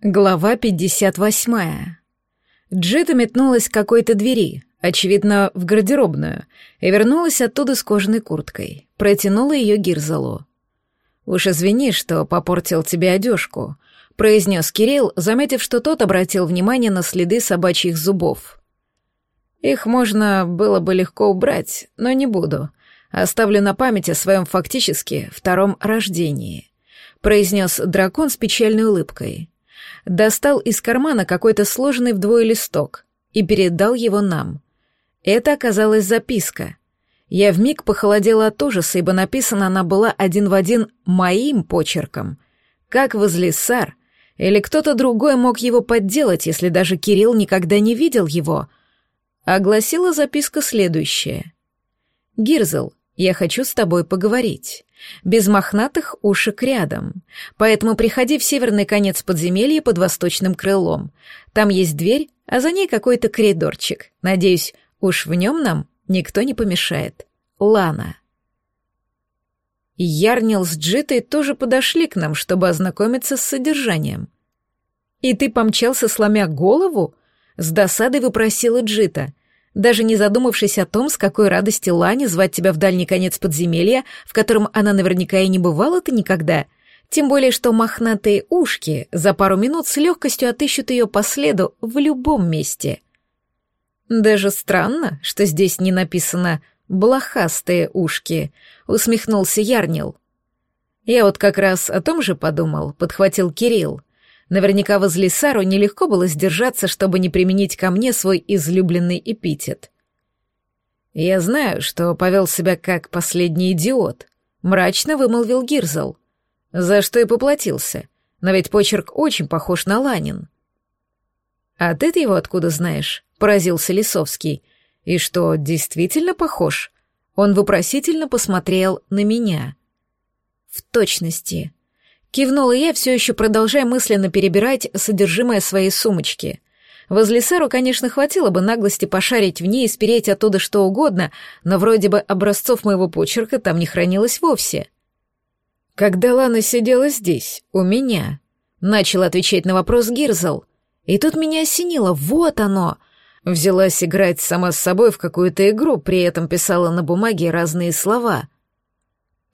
Глава 58. Джита метнулась к какой-то двери, очевидно, в гардеробную, и вернулась оттуда с кожаной курткой. Протянула ее Гирзалу. «Уж извини, что попортил тебе одежку», — произнес Кирилл, заметив, что тот обратил внимание на следы собачьих зубов. «Их можно было бы легко убрать, но не буду. Оставлю на память о своем фактически втором рождении», — произнес дракон с печальной улыбкой достал из кармана какой-то сложенный вдвое листок и передал его нам. Это оказалась записка. Я вмиг похолодела от ужаса, ибо написана она была один в один моим почерком. Как возле сар, или кто-то другой мог его подделать, если даже Кирилл никогда не видел его. Огласила записка следующее. «Гирзл, я хочу с тобой поговорить. Без мохнатых ушек рядом. Поэтому приходи в северный конец подземелья под восточным крылом. Там есть дверь, а за ней какой-то коридорчик. Надеюсь, уж в нем нам никто не помешает. Лана. Ярнил с Джитой тоже подошли к нам, чтобы ознакомиться с содержанием. «И ты помчался, сломя голову?» — с досадой выпросила Джита даже не задумавшись о том, с какой радости Лане звать тебя в дальний конец подземелья, в котором она наверняка и не бывала-то никогда. Тем более, что мохнатые ушки за пару минут с легкостью отыщут ее по следу в любом месте. Даже странно, что здесь не написано «блохастые ушки», — усмехнулся Ярнил. Я вот как раз о том же подумал, подхватил Кирилл. Наверняка возле Сару нелегко было сдержаться, чтобы не применить ко мне свой излюбленный эпитет. «Я знаю, что повел себя как последний идиот», — мрачно вымолвил Гирзл. «За что и поплатился. Но ведь почерк очень похож на Ланин». «А ты-то его откуда знаешь?» — поразился Лисовский. «И что, действительно похож?» Он вопросительно посмотрел на меня. «В точности», Кивнула я, все еще продолжая мысленно перебирать содержимое своей сумочки. Возле Сару, конечно, хватило бы наглости пошарить в ней и спереть оттуда что угодно, но вроде бы образцов моего почерка там не хранилось вовсе. Когда Лана сидела здесь, у меня, начал отвечать на вопрос Гирзл, и тут меня осенило, вот оно! Взялась играть сама с собой в какую-то игру, при этом писала на бумаге разные слова.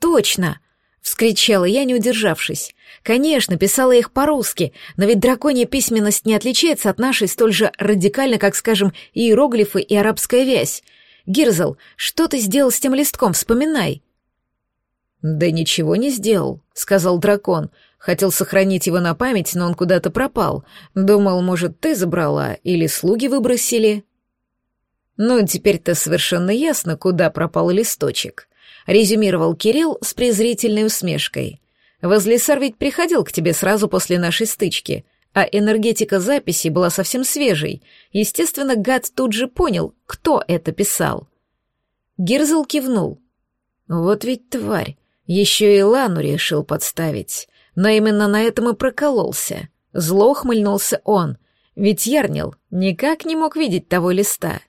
«Точно!» Вскричала я, не удержавшись. Конечно, писала их по-русски, но ведь драконья письменность не отличается от нашей столь же радикально, как, скажем, иероглифы и арабская вязь. Гирзл, что ты сделал с тем листком, вспоминай. Да ничего не сделал, сказал дракон. Хотел сохранить его на память, но он куда-то пропал. Думал, может, ты забрала или слуги выбросили. Ну, теперь-то совершенно ясно, куда пропал листочек резюмировал Кирилл с презрительной усмешкой. Возлесар ведь приходил к тебе сразу после нашей стычки, а энергетика записи была совсем свежей. Естественно, гад тут же понял, кто это писал. Гирзл кивнул. Вот ведь тварь, еще и Лану решил подставить. Но именно на этом и прокололся. Зло хмыльнулся он, ведь Ярнил никак не мог видеть того листа.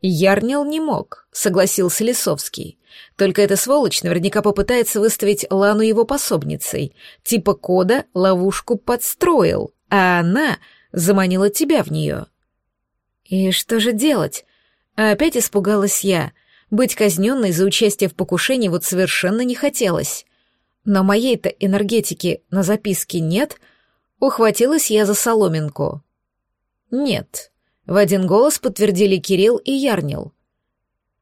Ярнил не мог, согласился Лисовский. Только эта сволочь наверняка попытается выставить Лану его пособницей. Типа кода ловушку подстроил, а она заманила тебя в нее. И что же делать? опять испугалась я. Быть казненной за участие в покушении вот совершенно не хотелось. Но моей-то энергетики на записке нет. Ухватилась я за соломинку. Нет. В один голос подтвердили Кирилл и Ярнил.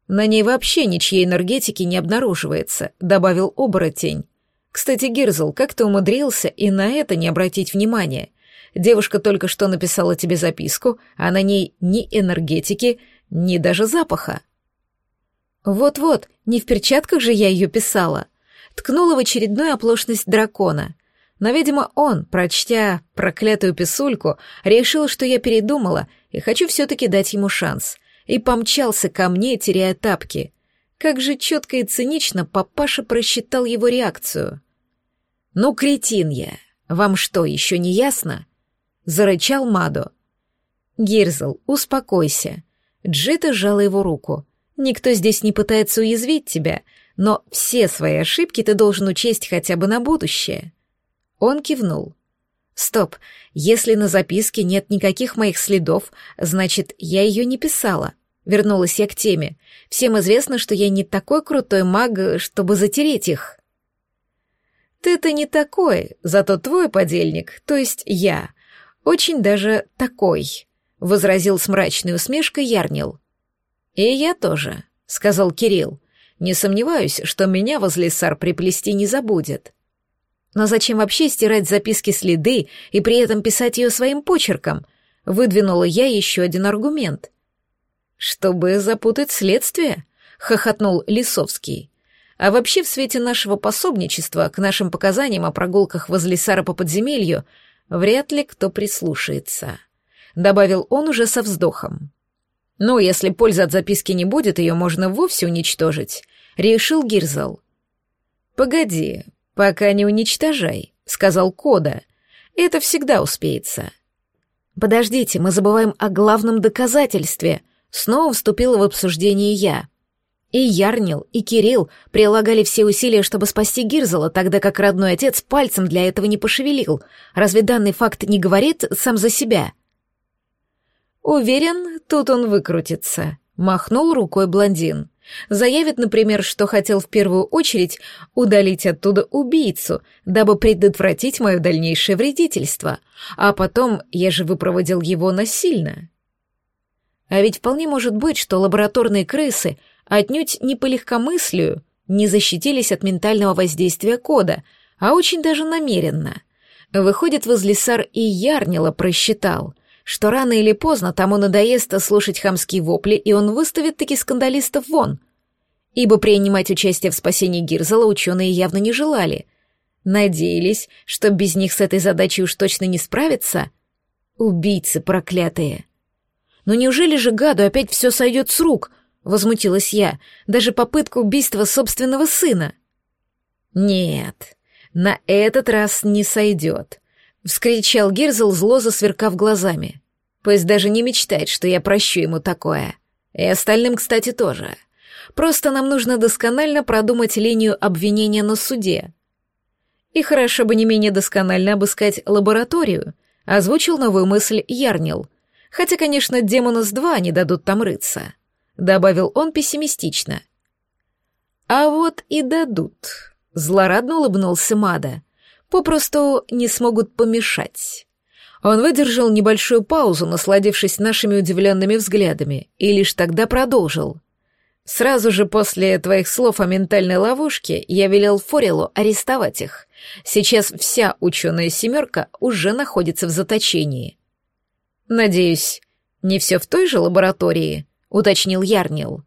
На ней вообще ничьей энергетики не обнаруживается, добавил оборотень. Кстати, Гирзл, как ты умудрился и на это не обратить внимания? Девушка только что написала тебе записку, а на ней ни энергетики, ни даже запаха. Вот-вот, не в перчатках же я ее писала. Ткнула в очередную оплошность дракона. Но, видимо, он, прочтя проклятую писульку, решил, что я передумала и хочу все-таки дать ему шанс — и помчался ко мне, теряя тапки. Как же четко и цинично папаша просчитал его реакцию. «Ну, кретин я! Вам что, еще не ясно?» — зарычал Мадо. «Гирзл, успокойся». Джита сжала его руку. «Никто здесь не пытается уязвить тебя, но все свои ошибки ты должен учесть хотя бы на будущее». Он кивнул. Стоп, если на записке нет никаких моих следов, значит, я ее не писала. Вернулась я к теме. Всем известно, что я не такой крутой маг, чтобы затереть их. Ты-то не такой, зато твой подельник, то есть я, очень даже такой, возразил с мрачной усмешкой Ярнил. И я тоже, сказал Кирилл. Не сомневаюсь, что меня возле сар приплести не забудет. Но зачем вообще стирать записки следы и при этом писать ее своим почерком? Выдвинула я еще один аргумент. Чтобы запутать следствие, хохотнул Лисовский. А вообще в свете нашего пособничества к нашим показаниям о прогулках возле Сара по подземелью вряд ли кто прислушается. Добавил он уже со вздохом. Ну, если пользы от записки не будет, ее можно вовсе уничтожить, решил Гирзал. Погоди, «Пока не уничтожай», — сказал Кода. «Это всегда успеется». «Подождите, мы забываем о главном доказательстве», — снова вступила в обсуждение я. И Ярнил, и Кирилл прилагали все усилия, чтобы спасти Гирзела, тогда как родной отец пальцем для этого не пошевелил. Разве данный факт не говорит сам за себя? «Уверен, тут он выкрутится», — махнул рукой блондин. Заявит, например, что хотел в первую очередь удалить оттуда убийцу, дабы предотвратить мое дальнейшее вредительство, а потом я же выпроводил его насильно. А ведь вполне может быть, что лабораторные крысы отнюдь не по легкомыслию не защитились от ментального воздействия кода, а очень даже намеренно. Выходит, возле сар и Ярнила просчитал — что рано или поздно тому надоест слушать хамские вопли, и он выставит таких скандалистов вон. Ибо принимать участие в спасении Гирзела ученые явно не желали. Надеялись, что без них с этой задачей уж точно не справятся. Убийцы проклятые. Но неужели же гаду опять все сойдет с рук? Возмутилась я. Даже попытка убийства собственного сына. Нет, на этот раз не сойдет. Вскричал Гирзл, зло засверкав глазами. Пусть даже не мечтает, что я прощу ему такое. И остальным, кстати, тоже. Просто нам нужно досконально продумать линию обвинения на суде. И хорошо бы не менее досконально обыскать лабораторию, озвучил новую мысль Ярнил. Хотя, конечно, Демонос-2 не дадут там рыться. Добавил он пессимистично. А вот и дадут. Злорадно улыбнулся Мада попросту не смогут помешать. Он выдержал небольшую паузу, насладившись нашими удивленными взглядами, и лишь тогда продолжил. «Сразу же после твоих слов о ментальной ловушке я велел Форелу арестовать их. Сейчас вся ученая семерка уже находится в заточении». «Надеюсь, не все в той же лаборатории?» — уточнил Ярнил.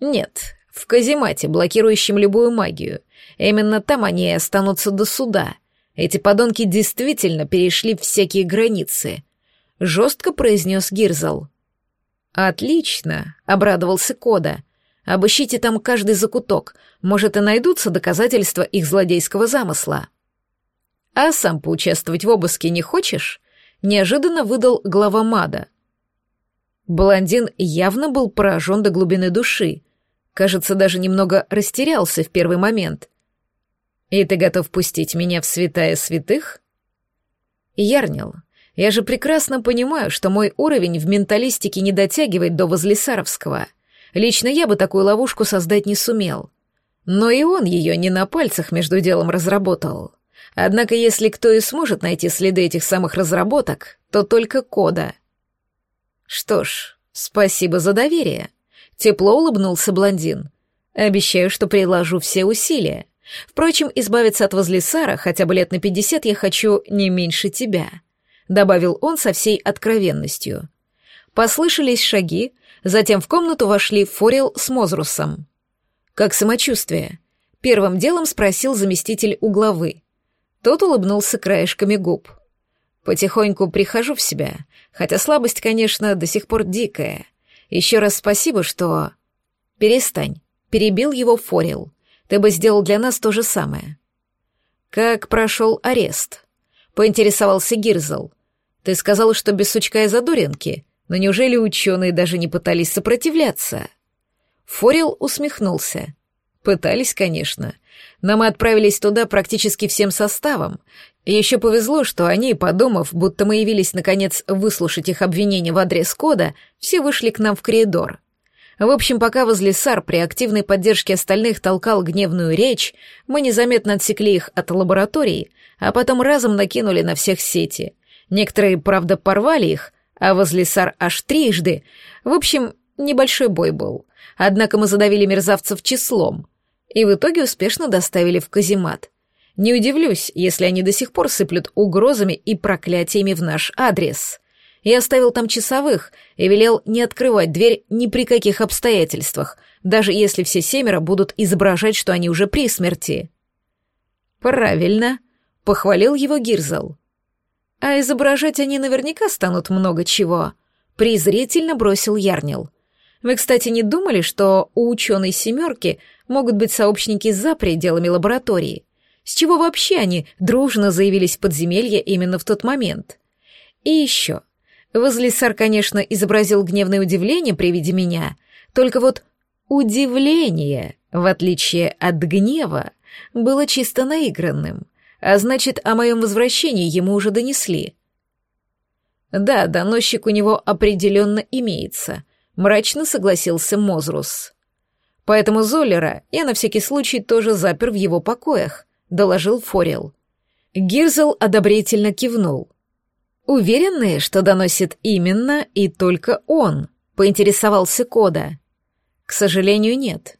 «Нет, в каземате, блокирующем любую магию. Именно там они и останутся до суда. Эти подонки действительно перешли всякие границы. Жестко произнес Гирзал. «Отлично», — обрадовался Кода. «Обыщите там каждый закуток. Может, и найдутся доказательства их злодейского замысла». «А сам поучаствовать в обыске не хочешь?» — неожиданно выдал глава Мада. Блондин явно был поражен до глубины души, Кажется, даже немного растерялся в первый момент. «И ты готов пустить меня в святая святых?» «Ярнил, я же прекрасно понимаю, что мой уровень в менталистике не дотягивает до Возлесаровского. Лично я бы такую ловушку создать не сумел. Но и он ее не на пальцах между делом разработал. Однако если кто и сможет найти следы этих самых разработок, то только Кода. Что ж, спасибо за доверие», Тепло улыбнулся блондин. Обещаю, что приложу все усилия. Впрочем, избавиться от возлесара хотя бы лет на пятьдесят я хочу не меньше тебя», — добавил он со всей откровенностью. Послышались шаги, затем в комнату вошли Форел с Мозрусом. «Как самочувствие?» — первым делом спросил заместитель угловы. Тот улыбнулся краешками губ. «Потихоньку прихожу в себя, хотя слабость, конечно, до сих пор дикая. Еще раз спасибо, что...» «Перестань», — перебил его Форил. «Ты бы сделал для нас то же самое». «Как прошел арест?» — поинтересовался Гирзл. «Ты сказал, что без сучка и задоринки, но неужели ученые даже не пытались сопротивляться?» Форил усмехнулся. «Пытались, конечно. Но мы отправились туда практически всем составом. Еще повезло, что они, подумав, будто мы явились наконец выслушать их обвинения в адрес кода, все вышли к нам в коридор. В общем, пока возле САР при активной поддержке остальных толкал гневную речь, мы незаметно отсекли их от лаборатории, а потом разом накинули на всех сети. Некоторые, правда, порвали их, а возле САР аж трижды. В общем, небольшой бой был. Однако мы задавили мерзавцев числом. И в итоге успешно доставили в каземат. Не удивлюсь, если они до сих пор сыплют угрозами и проклятиями в наш адрес. Я оставил там часовых и велел не открывать дверь ни при каких обстоятельствах, даже если все семеро будут изображать, что они уже при смерти. «Правильно», — похвалил его Гирзл. «А изображать они наверняка станут много чего», — презрительно бросил Ярнил. «Вы, кстати, не думали, что у ученой семерки могут быть сообщники за пределами лаборатории?» С чего вообще они дружно заявились в подземелье именно в тот момент? И еще. Возлисар, конечно, изобразил гневное удивление при виде меня, только вот удивление, в отличие от гнева, было чисто наигранным, а значит, о моем возвращении ему уже донесли. Да, доносчик у него определенно имеется, мрачно согласился Мозрус. Поэтому Золлера я на всякий случай тоже запер в его покоях, доложил Форел. Гирзел одобрительно кивнул. «Уверены, что доносит именно и только он?» — поинтересовался Кода. «К сожалению, нет».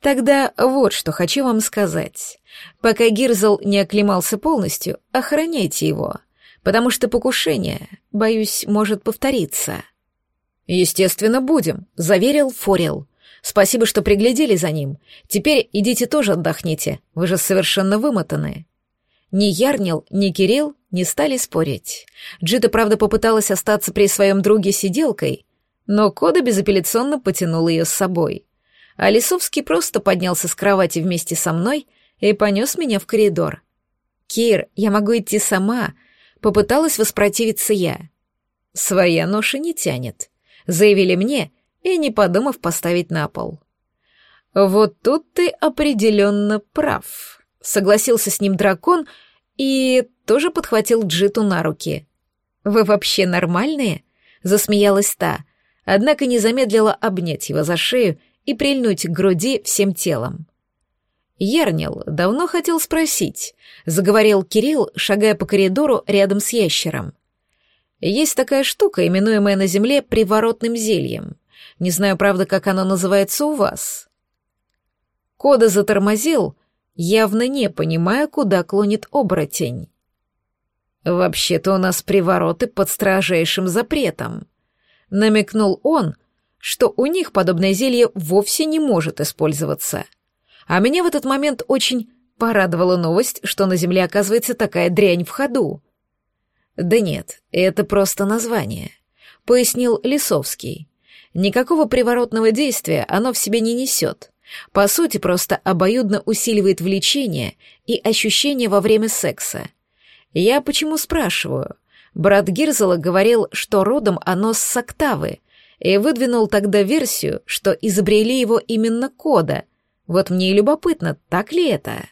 «Тогда вот что хочу вам сказать. Пока Гирзел не оклемался полностью, охраняйте его, потому что покушение, боюсь, может повториться». «Естественно, будем», — заверил Форел. Спасибо, что приглядели за ним. Теперь идите тоже отдохните, вы же совершенно вымотаны». Ни Ярнил, ни Кирилл не стали спорить. Джита, правда, попыталась остаться при своем друге сиделкой, но Кода безапелляционно потянул ее с собой. А Лисовский просто поднялся с кровати вместе со мной и понес меня в коридор. «Кир, я могу идти сама», — попыталась воспротивиться я. «Своя ноша не тянет», — заявили мне, — и, не подумав, поставить на пол. «Вот тут ты определенно прав», — согласился с ним дракон и тоже подхватил Джиту на руки. «Вы вообще нормальные?» — засмеялась та, однако не замедлила обнять его за шею и прильнуть к груди всем телом. Ярнил давно хотел спросить, заговорил Кирилл, шагая по коридору рядом с ящером. Есть такая штука, именуемая на земле приворотным зельем. Не знаю, правда, как оно называется у вас. Кода затормозил, явно не понимая, куда клонит оборотень. «Вообще-то у нас привороты под строжайшим запретом», — намекнул он, что у них подобное зелье вовсе не может использоваться. А меня в этот момент очень порадовала новость, что на Земле оказывается такая дрянь в ходу. «Да нет, это просто название», — пояснил Лисовский. Никакого приворотного действия оно в себе не несет. По сути, просто обоюдно усиливает влечение и ощущение во время секса. Я почему спрашиваю? Брат Гирзела говорил, что родом оно с Соктавы, и выдвинул тогда версию, что изобрели его именно Кода. Вот мне и любопытно, так ли это?»